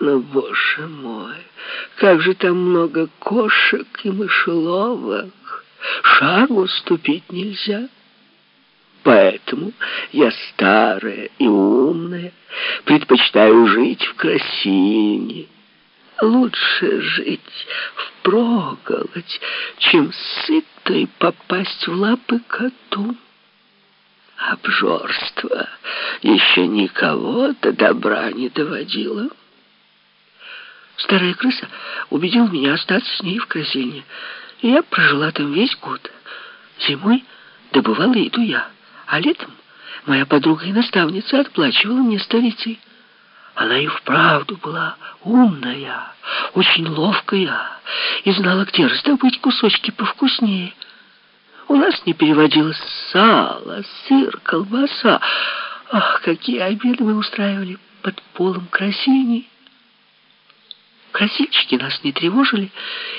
Но, боже мой, как же там много кошек и мышеловок. Шагу ступить нельзя. Поэтому я старая и умная, предпочитаю жить в красине. Лучше жить в проголодь, чем сытой попасть в лапы коту. Обжорство еще никого до добра не доводило. Старая крыса убедила меня остаться с ней в красильне, и я прожила там весь год. Зимой добывала еду я, а летом моя подруга и наставница отплачивала мне столицей. Она и вправду была умная, очень ловкая и знала, где раздобыть кусочки повкуснее. У нас не переводилось сало, сыр, колбаса. Ах, какие обеды мы устраивали под полом красивей. Красильщики нас не тревожили,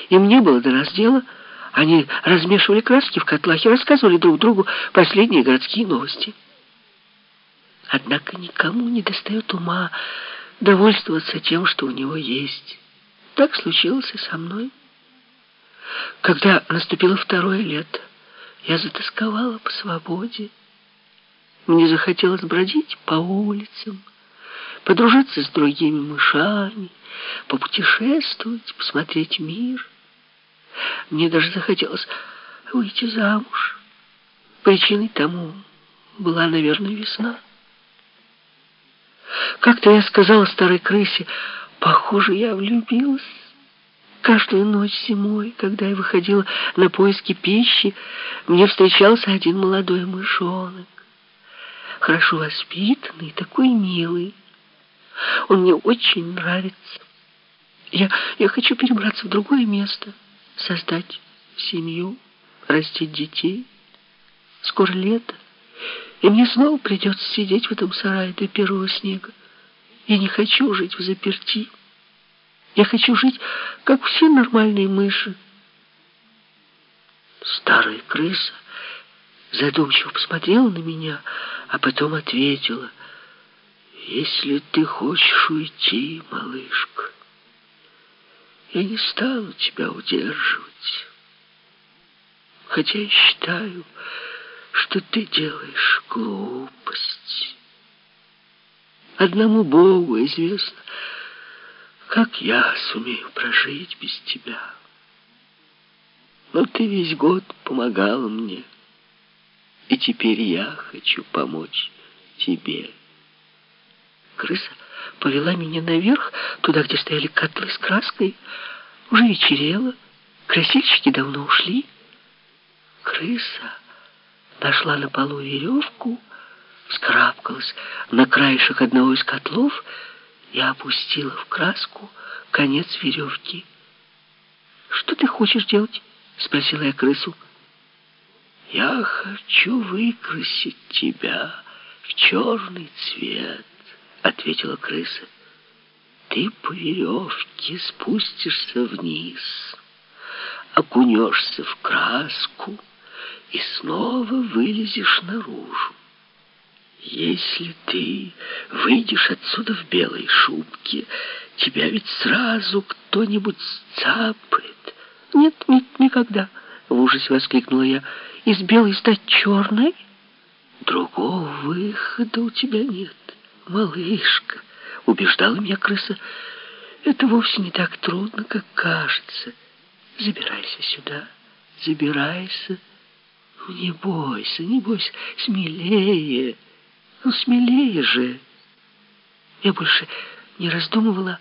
им не было до нас дела. Они размешивали краски в котлах и рассказывали друг другу последние городские новости. Однако никому не достает ума довольствоваться тем, что у него есть. Так случилось и со мной. Когда наступило второе лето, я затасковала по свободе. Мне захотелось бродить по улицам, подружиться с другими мышами, попутешествовать, посмотреть мир. Мне даже захотелось выйти замуж. Причиной тому была, наверное, весна. Как-то я сказала старой крысе, похоже, я влюбилась. Каждую ночь зимой, когда я выходила на поиски пищи, мне встречался один молодой мышонок. Хорошо воспитанный, такой милый. Он мне очень нравится. Я, я хочу перебраться в другое место, создать семью, растить детей. Скоро лето, и мне снова придется сидеть в этом сарае до первого снега. Я не хочу жить в заперти. Я хочу жить, как все нормальные мыши. Старая крыса задумчиво посмотрела на меня, а потом ответила, «Если ты хочешь уйти, малышка, я не стану тебя удерживать. Хотя я считаю, что ты делаешь глупость». Одному Богу известно, как я сумею прожить без тебя. Но ты весь год помогала мне, и теперь я хочу помочь тебе. Крыса повела меня наверх, туда, где стояли котлы с краской. Уже вечерело, красильщики давно ушли. Крыса нашла на полу веревку, вскарабкалась на краешек одного из котлов и опустила в краску конец веревки. «Что ты хочешь делать?» — спросила я крысу. «Я хочу выкрасить тебя в черный цвет», — ответила крыса. «Ты по веревке спустишься вниз, окунешься в краску и снова вылезешь наружу. Если ты выйдешь отсюда в белой шубке, тебя ведь сразу кто-нибудь сцапает. Нет, нет, никогда, в ужасе воскликнула я. Из белой стать черной? Другого выхода у тебя нет, малышка, убеждала меня крыса. Это вовсе не так трудно, как кажется. Забирайся сюда, забирайся. Не бойся, не бойся, смелее. Ну, смелее же. Я больше не раздумывала,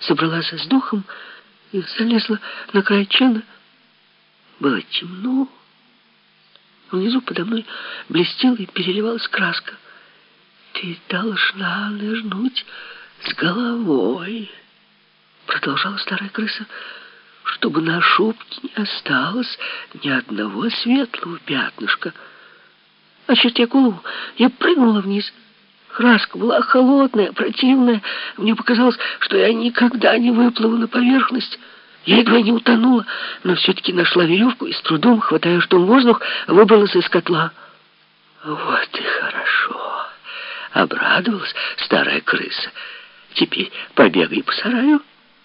собралась с духом и залезла на край чана. Было темно. Внизу подо мной блестела и переливалась краска. «Ты должна нырнуть с головой», — продолжала старая крыса, «чтобы на шубке не осталось ни одного светлого пятнышка». Очертя голову, я прыгнула вниз. Краска была холодная, противная. Мне показалось, что я никогда не выплыву на поверхность. Я едва не утонула, но все-таки нашла веревку и с трудом, хватая ртом воздух, выбралась из котла. Вот и хорошо. Обрадовалась старая крыса. Теперь побегай по сараю».